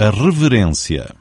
a reverência.